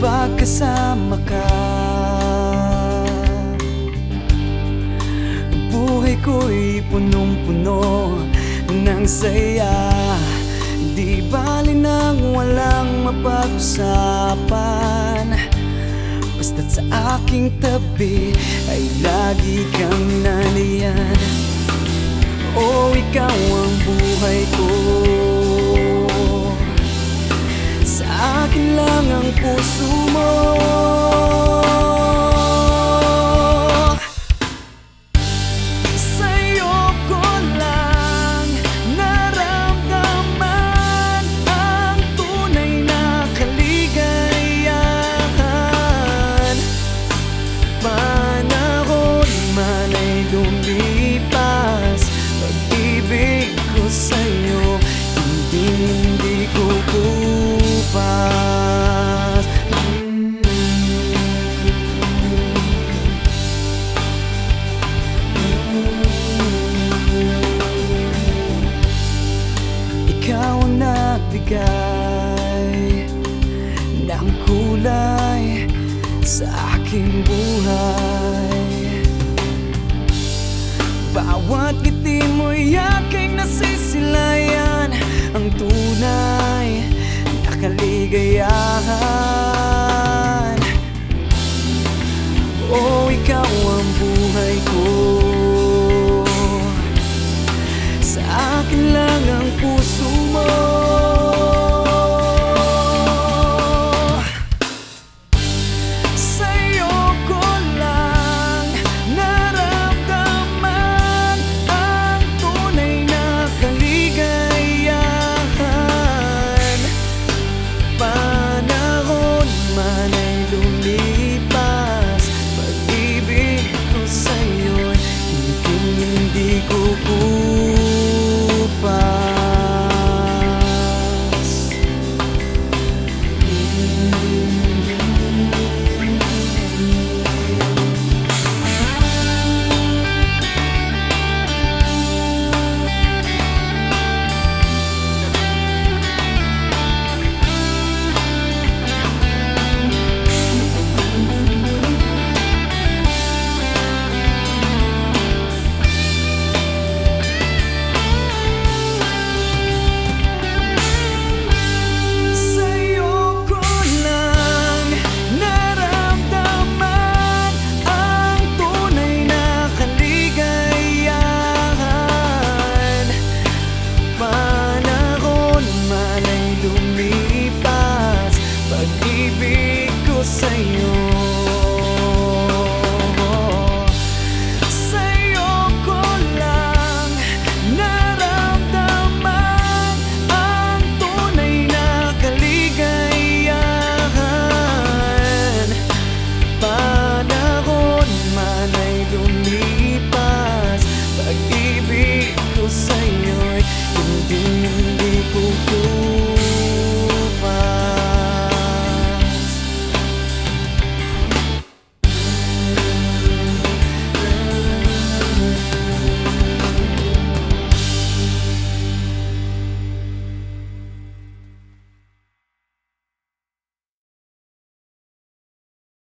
pagkasama ka. Buhay ko'y punong-puno ng saya. Di bali nang walang mapag-usapan. Basta't sa aking tabi ay lagi kang naniyan. O ikaw ang buhay ko. Sa akin lang ang puso nagbigay ng kulay sa aking buhay lumipas. Pag-ibig ko sa'yo'y Hindi hindi ko